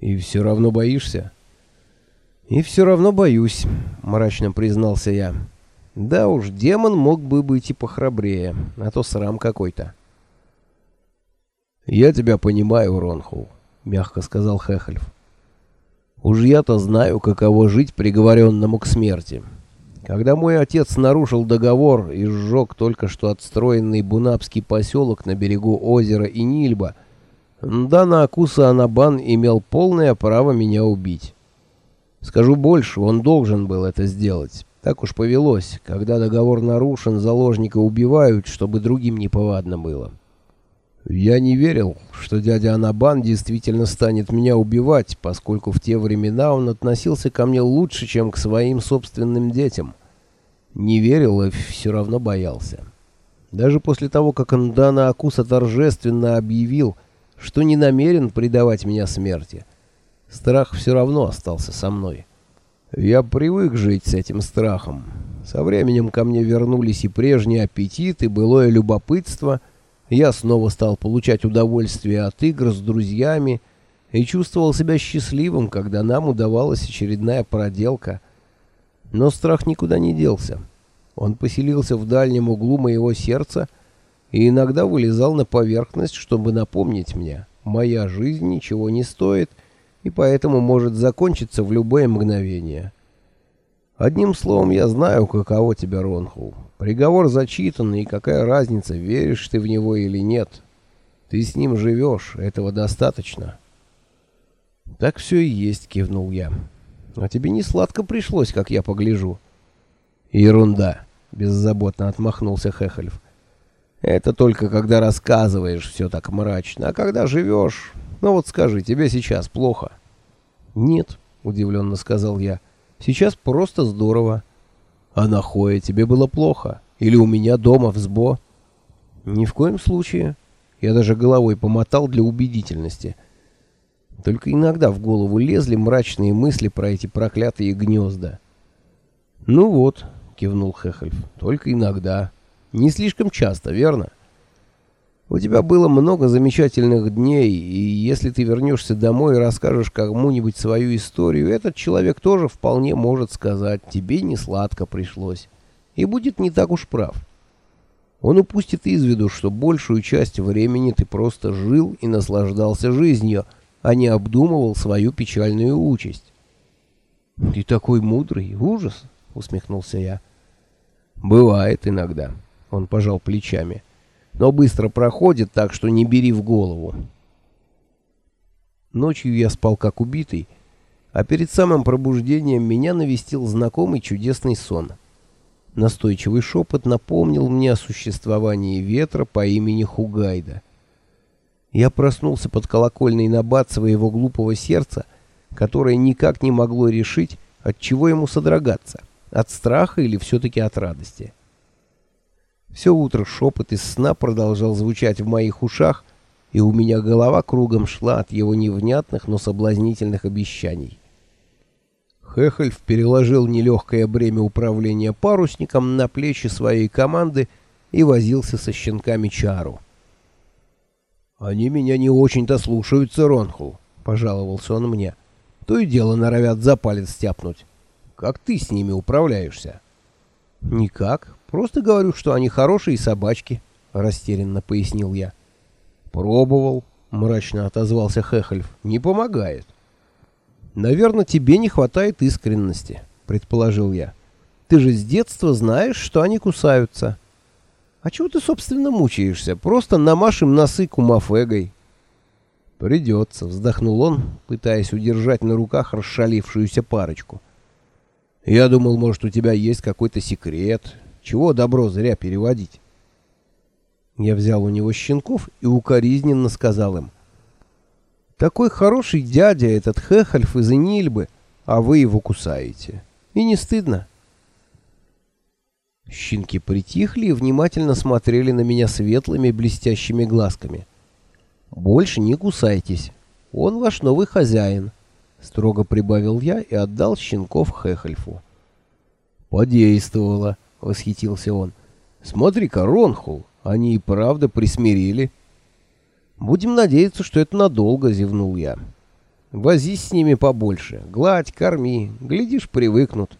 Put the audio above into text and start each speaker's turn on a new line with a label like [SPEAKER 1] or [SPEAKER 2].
[SPEAKER 1] И все равно боишься?
[SPEAKER 2] И все равно боюсь, мрачно признался я. Да уж, демон мог бы быть и похрабрее, а то срам какой-то.
[SPEAKER 1] Я тебя понимаю, Ронхул, мягко сказал Хехельф. Уж я-то знаю, каково жить приговоренному к смерти. Когда мой отец нарушил договор и сжег только что отстроенный бунапский поселок на берегу озера Инильба, Дана Акуса Анабан имел полное право меня убить. Скажу больше, он должен был это сделать. Так уж повелось, когда договор нарушен, заложника убивают, чтобы другим неповадно было. Я не верил, что дядя Анабан действительно станет меня убивать, поскольку в те времена он относился ко мне лучше, чем к своим собственным детям. Не верил и все равно боялся. Даже после того, как Андана Акуса торжественно объявил, что не намерен предавать меня смерти, страх все равно остался со мной. Я привык жить с этим страхом. Со временем ко мне вернулись и прежний аппетит, и былое любопытство. Я снова стал получать удовольствие от игр с друзьями и чувствовал себя счастливым, когда нам удавалась очередная проделка — но страх никуда не делся. Он поселился в дальнем углу моего сердца и иногда вылезал на поверхность, чтобы напомнить мне, моя жизнь ничего не стоит и поэтому может закончиться в любое мгновение. Одним словом, я знаю, каково тебя, Ронхул. Приговор зачитан, и какая разница, веришь ты в него или нет. Ты с ним живешь, этого достаточно.
[SPEAKER 2] Так все и есть, кивнул я. А тебе не сладко пришлось, как я погляжу.
[SPEAKER 1] Ерунда, беззаботно отмахнулся Хехельф. Это только когда рассказываешь все так мрачно, а когда живешь... Ну вот скажи, тебе сейчас плохо?
[SPEAKER 2] Нет, удивленно сказал я. Сейчас просто здорово.
[SPEAKER 1] А на Хое тебе было плохо? Или у меня дома в СБО?
[SPEAKER 2] Ни в коем случае. Я даже головой помотал для убедительности — только иногда в голову лезли мрачные мысли про эти проклятые гнезда.
[SPEAKER 1] «Ну вот», — кивнул Хехельф, — «только иногда. Не слишком часто, верно?» У тебя было много замечательных дней, и если ты вернешься домой и расскажешь кому-нибудь свою историю, этот человек тоже вполне может сказать, тебе не сладко пришлось, и будет не так уж прав. Он упустит из виду, что большую часть времени ты просто жил и наслаждался жизнью, — а не обдумывал свою печальную участь.
[SPEAKER 2] «Ты такой мудрый, ужас!» — усмехнулся я.
[SPEAKER 1] «Бывает иногда», — он пожал плечами. «Но быстро проходит, так что не бери в голову». Ночью я спал как убитый, а перед самым пробуждением меня навестил знакомый чудесный сон. Настойчивый шепот напомнил мне о существовании ветра по имени Хугайда — я проснулся под колокольный набат своего глупого сердца, которое никак не могло решить, от чего ему содрогаться, от страха или все-таки от радости. Все утро шепот из сна продолжал звучать в моих ушах, и у меня голова кругом шла от его невнятных, но соблазнительных обещаний. Хехельф переложил нелегкое бремя управления парусником на плечи своей команды и возился со щенками Чару. «Они меня не очень-то слушаются, Ронхул», — пожаловался он мне. «То и дело норовят за палец стяпнуть. Как ты с ними управляешься?»
[SPEAKER 2] «Никак. Просто говорю, что они хорошие собачки», — растерянно пояснил я.
[SPEAKER 1] «Пробовал», — мрачно отозвался Хехельф. «Не помогает».
[SPEAKER 2] «Наверное, тебе не хватает искренности», — предположил я. «Ты же с детства знаешь, что они кусаются». А чего ты, собственно, мучаешься? Просто намашем носы кумафегой.
[SPEAKER 1] Придется, вздохнул он, пытаясь удержать на руках расшалившуюся парочку. Я думал, может, у тебя есть какой-то секрет. Чего добро зря переводить?
[SPEAKER 2] Я взял у него щенков и укоризненно сказал им. Такой хороший дядя этот Хехальф из Энильбы, а вы его кусаете. И не стыдно? Щенки притихли и внимательно смотрели на меня светлыми блестящими глазками. «Больше не кусайтесь. Он ваш новый хозяин», — строго прибавил я и отдал щенков Хехельфу.
[SPEAKER 1] «Подействовало», — восхитился он. «Смотри-ка, Ронхул, они и правда присмирили».
[SPEAKER 2] «Будем надеяться, что это надолго», — зевнул я.
[SPEAKER 1] Возись с ними побольше, гладь, корми, глядишь, привыкнут.